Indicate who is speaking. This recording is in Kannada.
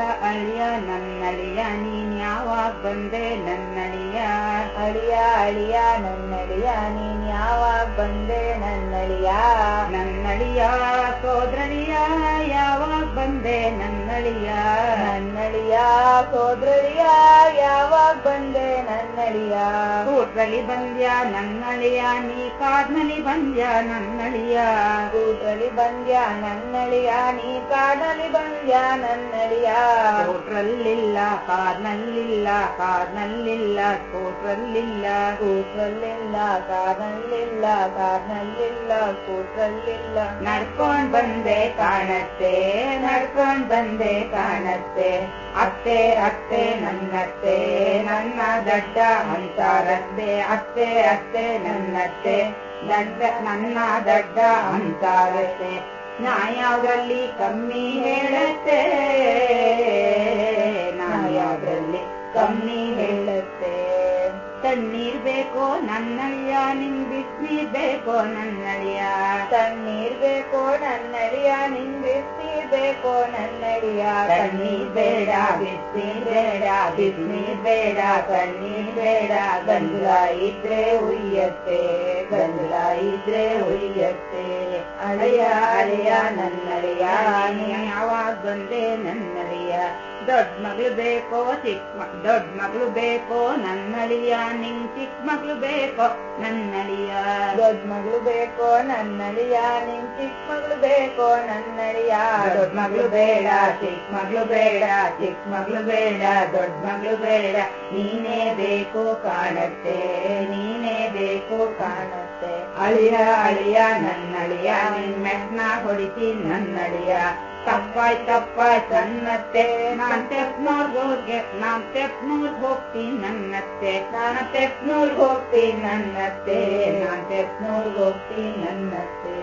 Speaker 1: ಅಳಿಯ, ನನ್ನಳಿಯ, ನೀನ್ ಯಾವಾಗ ಬಂದೆ? ನನ್ನಳಿಯ,
Speaker 2: ಅಳಿಯ ಅಳಿಯ, ನನ್ನಳಿಯ, ನೀನ್ ಯಾವಾಗ ಬಂದೆ? ನನ್ನಳಿಯ
Speaker 1: ನನ್ನಳಿಯ ಸೋದರಳಿಯ ಯಾವಾಗ ಬಂದೆ? ನನ್ನಳಿಯ
Speaker 2: ನನ್ನಳಿಯ ಸೋದರಳಿಯ ಯಾವಾಗ ಬಂದೆ ನನ್ನಳಿಯ?
Speaker 1: ಕೂಟ್ರಲ್ಲಿ ಬಂದ್ಯ, ನನ್ನಳಿಯ, ನೀ ಕಾಡ್ನಲ್ಲಿ ಬಂದ್ಯ, ನನ್ನಳಿಯ?
Speaker 2: ಕೂಟ್ರಲ್ಲಿ ಬಂದ್ಯ, ನನ್ನಳಿಯ, ನೀ ಕಾಡಲ್ಲಿ ಬಂದ್ಯ, ನನ್ನಳಿಯ?
Speaker 1: ಕೋಟ್ರಲ್ಲಿಲ್ಲ ಕಾರ್ನಲ್ಲಿಲ್ಲ ಕಾರ್ನಲ್ಲಿಲ್ಲ ಕೂಟ್ರಲ್ಲಿಲ್ಲ
Speaker 2: ಕೂಟ್ರಲ್ಲಿಲ್ಲ ಕಾರ್ನಲ್ಲಿಲ್ಲ ಕಾರ್ನಲ್ಲಿಲ್ಲ ಕೂಟ್ರಲ್ಲಿಲ್ಲ
Speaker 1: ನಡ್ಕೊಂಡ್ ಬಂದೆ ಕಾಣತ್ತೆ, ನಡ್ಕೊಂಡ್ ಬಂದೆ ಕಾಣತ್ತೆ. ಅತ್ತೆ ಅತ್ತೆ ನನ್ನತ್ತೆ ನನ್ನ ದಡ್ಡ ಅಂತಾರದ್ದೆ ಅತ್ತೆ ಅತ್ತೆ ನನ್ನತ್ತೆ ದಡ್ಡ, ನನ್ನ ದಡ್ಡ ಅಂತಾರತ್ತೆ ನ್ಯಾಯದಲ್ಲಿ ಕಮ್ಮಿ ಹೇಳತ್ತೆ ನ್ಯಾಯದಲ್ಲಿ ಕಮ್ಮಿ ಹೇಳತ್ತೆ. ತಣ್ಣೀರ್ ಬೇಕೋ, ನನ್ನಳಿಯ ನಿನ್ ಬಿಸ್ನೀರ್ ಬೇಕೋ, ನನ್ನಳಿಯ.
Speaker 2: ತಣ್ಣೀರ್ ಬೇಕೋ, ನನ್ನಳಿಯ ನಿನ್ ಬಿಸ್ನೀರ್ ಬೇಕೋ ನನ್ನಳಿಯ
Speaker 1: ಕಣ್ಣೀರ್ ಬೇಡ, ಬಿಸ್ನೀರ್ ಬೇಡ ಬಿಸ್ನೀರ್ ಬೇಡ, ಕಣ್ಣೀರ್ ಬೇಡ ಗಂಜಲ ಇದ್ರೆ ಉಯ್ಯತ್ತೆ ಗಂಜಲ ಇದ್ರೆ ಉಯ್ಯತ್ತೆ ಅಳಿಯ, ಅಳೆಯ ನನ್ನಳಿಯ, ನೀ ಯಾವಾಗ ಬಂದೆ ನನ್ನಳಿಯ ದೊಡ್ಡ ಮಗಳು ಬೇಕೋ ಚಿಕ್ಕ ಮ ದೊಡ್ಡ ಮಗಳು ಬೇಕೋ ನನ್ನಳಿಯ ನಿಂಗ್ ಚಿಕ್ಕ ಮಗಳು ಬೇಕೋ ನನ್ನಳಿಯ.
Speaker 2: ದೊಡ್ಡ ಮಗಳು ಬೇಕೋ ನನ್ನಳಿಯ ನಿಂಗ್ ಚಿಕ್ಕ ಮಗಳು ಬೇಕೋ ನನ್ನಳಿಯ.
Speaker 1: ದೊಡ್ಡ ಮಗಳು ಬೇಡ ಚಿಕ್ಕ ಮಗಳು ಬೇಡ ಚಿಕ್ಕ ಮಗಳು ಬೇಡ ದೊಡ್ಡ ಮಗಳು ಬೇಡ ನೀನೇ ಬೇಕು ಕಾಣತ್ತೆ ನೀನೇ ಬೇಕು ಕಾಣತ್ತೆ. ಅಳಿಯ ಅಳಿಯ, ನನ್ನಳಿಯ ನಿನ್ ಮೆಟ್ನ ಹೊಡಿತಿ ನನ್ನಳಿಯ. ತಪ್ಪಾಯ್ ತಪ್ಪಾಯ್ ನನ್ನತ್ತೆ ನಾನ್ ತೆಪ್ನೂರ್ಗ್ ಹೋಗಿ, ನಾನ್ ತೆಪ್ನೂರ್ಗ್ ಹೋಗ್ತೀನಿ ನನ್ನತ್ತೆ. ನಾನು ತೆಪ್ನೂರ್ಗ್ ಹೋಗ್ತೀನಿ ನನ್ನತ್ತೆ. ನಾನ್ ತೆಪ್ನೂರ್ಗ್ ಹೋಗ್ತೀನಿ ನನ್ನತ್ತೆ.